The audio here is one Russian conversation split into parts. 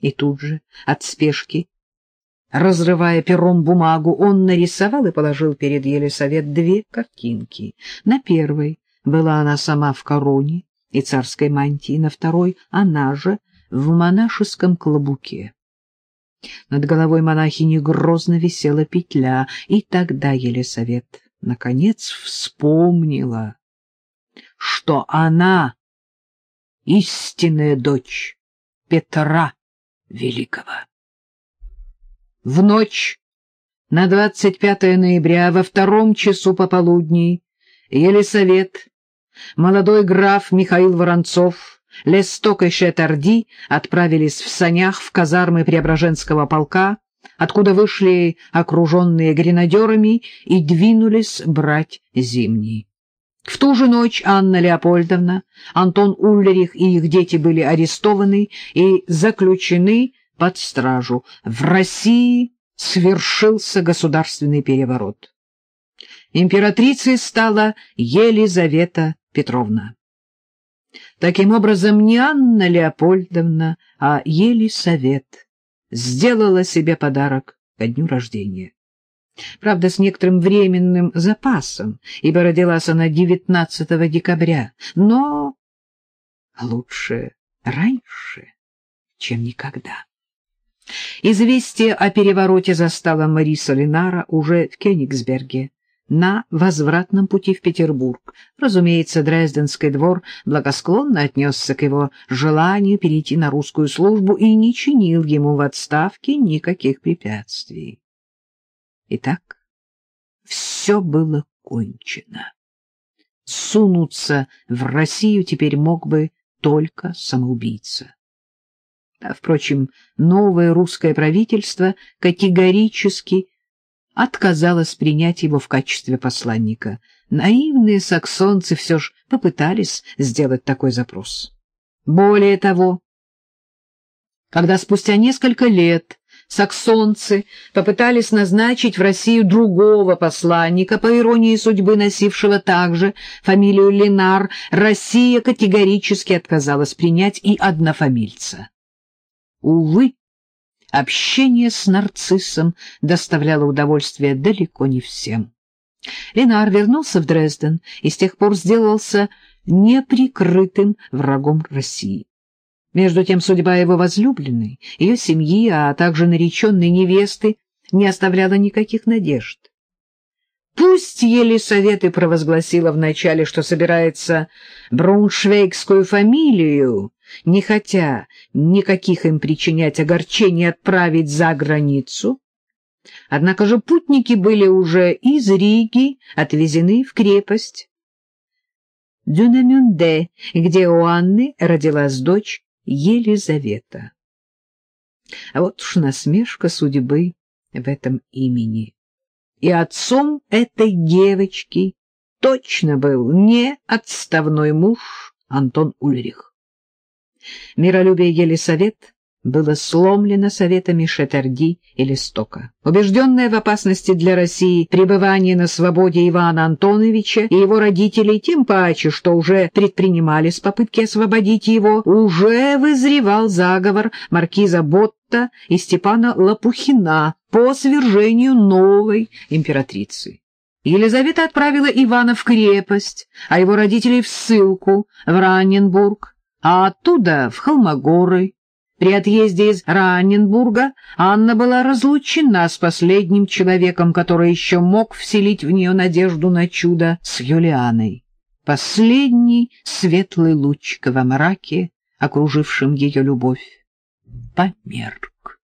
И тут же, от спешки, разрывая пером бумагу, он нарисовал и положил перед Елисавет две картинки. На первой была она сама в короне и царской мантии, на второй — она же в монашеском клобуке. Над головой монахини грозно висела петля, и тогда Елисавет, наконец, вспомнила, что она истинная дочь Петра Великого. В ночь на 25 ноября во втором часу пополудни Елисавет, молодой граф Михаил Воронцов, Лесток и Шетарди отправились в санях в казармы Преображенского полка, откуда вышли окруженные гренадерами и двинулись брать зимний. В ту же ночь Анна Леопольдовна, Антон Ульрих и их дети были арестованы и заключены под стражу. В России свершился государственный переворот. Императрицей стала Елизавета Петровна. Таким образом, не Анна Леопольдовна, а Елисавет сделала себе подарок ко дню рождения. Правда, с некоторым временным запасом, ибо родилась она 19 декабря, но лучше раньше, чем никогда. Известие о перевороте застало Мариса Ленара уже в Кёнигсберге, на возвратном пути в Петербург. Разумеется, Дрезденский двор благосклонно отнесся к его желанию перейти на русскую службу и не чинил ему в отставке никаких препятствий. Итак, все было кончено. Сунуться в Россию теперь мог бы только самоубийца. А, впрочем, новое русское правительство категорически отказалась принять его в качестве посланника. Наивные саксонцы все же попытались сделать такой запрос. Более того, когда спустя несколько лет саксонцы попытались назначить в Россию другого посланника, по иронии судьбы носившего также фамилию Ленар, Россия категорически отказалась принять и однофамильца. Увы, Общение с нарциссом доставляло удовольствие далеко не всем. Ленар вернулся в Дрезден и с тех пор сделался неприкрытым врагом России. Между тем судьба его возлюбленной, ее семьи, а также нареченной невесты не оставляла никаких надежд. Пусть Елисавета провозгласила вначале, что собирается брауншвейгскую фамилию, не хотя никаких им причинять огорчений отправить за границу. Однако же путники были уже из Риги отвезены в крепость Дюнамюнде, где у Анны родилась дочь Елизавета. А вот уж насмешка судьбы в этом имени. И отцом этой девочки точно был не отставной муж Антон Ульрих. Миролюбие Елисавет было сломлено советами Шетарди и Листока. Убежденная в опасности для России пребывание на свободе Ивана Антоновича и его родителей, тем паче, что уже предпринимались попытки освободить его, уже вызревал заговор маркиза Ботта и Степана Лопухина по свержению новой императрицы. Елизавета отправила Ивана в крепость, а его родителей в ссылку в Ранненбург, а оттуда в Холмогоры. При отъезде из Ранненбурга Анна была разлучена с последним человеком, который еще мог вселить в нее надежду на чудо с Юлианой. Последний светлый лучик во мраке, окружившем ее любовь, померк.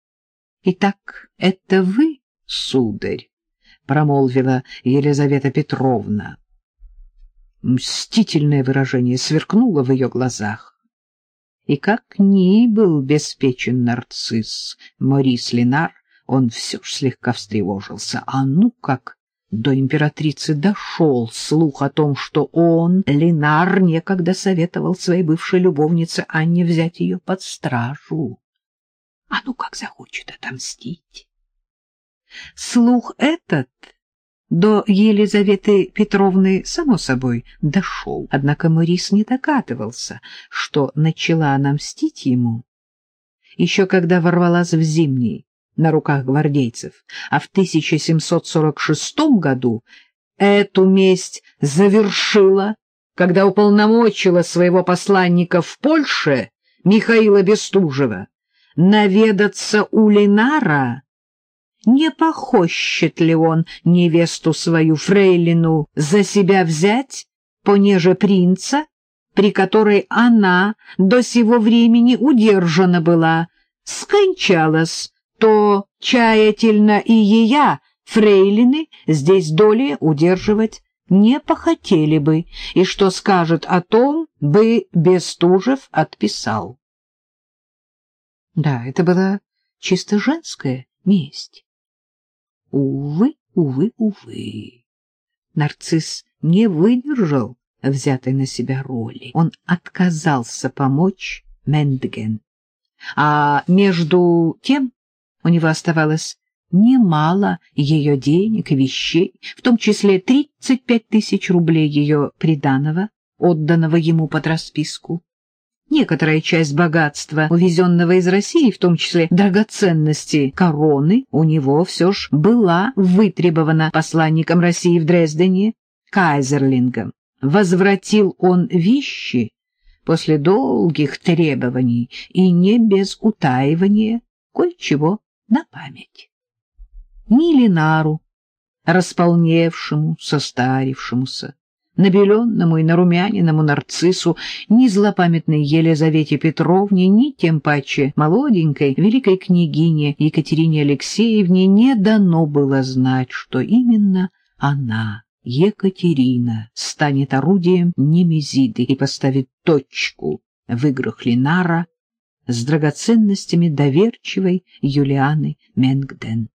— Итак, это вы, сударь? — промолвила Елизавета Петровна. Мстительное выражение сверкнуло в ее глазах. И как ни был беспечен нарцисс Морис Ленар, он все ж слегка встревожился. А ну как до императрицы дошел слух о том, что он, Ленар, некогда советовал своей бывшей любовнице Анне взять ее под стражу. А ну как захочет отомстить. Слух этот до Елизаветы Петровны, само собой, дошел. Однако Морис не догадывался, что начала она мстить ему еще когда ворвалась в зимний на руках гвардейцев, а в 1746 году эту месть завершила, когда уполномочила своего посланника в Польше Михаила Бестужева наведаться у Ленара, не похощет ли он невесту свою фрейлину за себя взять, понеже принца, при которой она до сего времени удержана была, скончалась, то чаятельно и ея, фрейлины, здесь доли удерживать не похотели бы, и что скажет о том, бы Бестужев отписал. Да, это была чисто женская месть. Увы, увы, увы. Нарцисс не выдержал взятой на себя роли. Он отказался помочь Мендген. А между тем у него оставалось немало ее денег и вещей, в том числе 35 тысяч рублей ее приданого, отданного ему под расписку. Некоторая часть богатства, увезенного из России, в том числе драгоценности короны, у него все ж была вытребована посланником России в Дрездене, Кайзерлингом. Возвратил он вещи после долгих требований и не без утаивания кое-чего на память. Ни Ленару, располневшему, состарившемуся, набеленному и нарумяниному нарциссу, ни злопамятной Елизавете Петровне, ни тем паче молоденькой великой княгине Екатерине Алексеевне не дано было знать, что именно она, Екатерина, станет орудием Немезиды и поставит точку в играх Ленара с драгоценностями доверчивой Юлианы Менгден.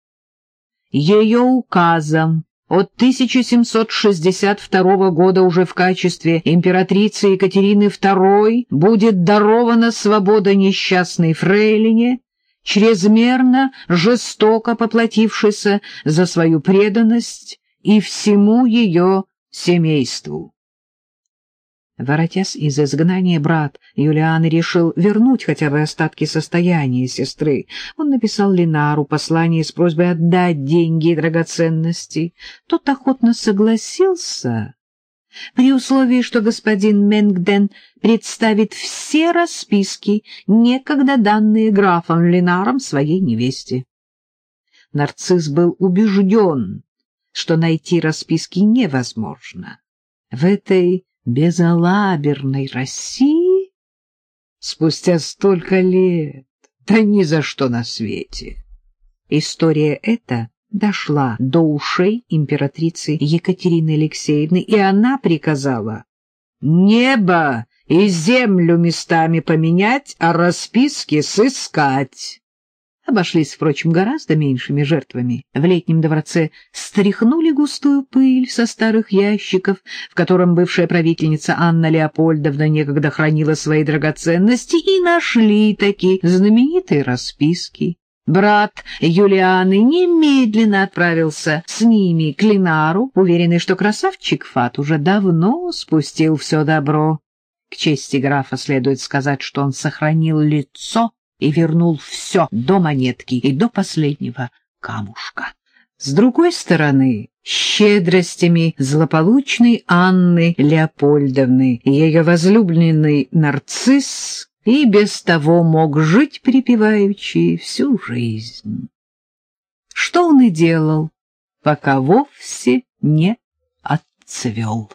Ее указом от 1762 года уже в качестве императрицы Екатерины II будет дарована свобода несчастной фрейлине, чрезмерно жестоко поплатившейся за свою преданность и всему ее семейству. Воротясь из изгнания, брат Юлианы решил вернуть хотя бы остатки состояния сестры. Он написал Линару послание с просьбой отдать деньги и драгоценности. Тот охотно согласился, при условии, что господин Менгден представит все расписки, некогда данные графом Линаром своей невесте. Нарцисс был убежден, что найти расписки невозможно. В этой безалаберной России спустя столько лет, да ни за что на свете. История эта дошла до ушей императрицы Екатерины Алексеевны, и она приказала небо и землю местами поменять, а расписки сыскать обошлись, впрочем, гораздо меньшими жертвами. В летнем дворце стряхнули густую пыль со старых ящиков, в котором бывшая правительница Анна Леопольдовна некогда хранила свои драгоценности, и нашли такие знаменитые расписки. Брат Юлианы немедленно отправился с ними к Линару, уверенный, что красавчик Фат уже давно спустил все добро. К чести графа следует сказать, что он сохранил лицо и вернул все до монетки и до последнего камушка. С другой стороны, щедростями злополучной Анны Леопольдовны и ее возлюбленный нарцисс и без того мог жить припеваючи всю жизнь. Что он и делал, пока вовсе не отцвел.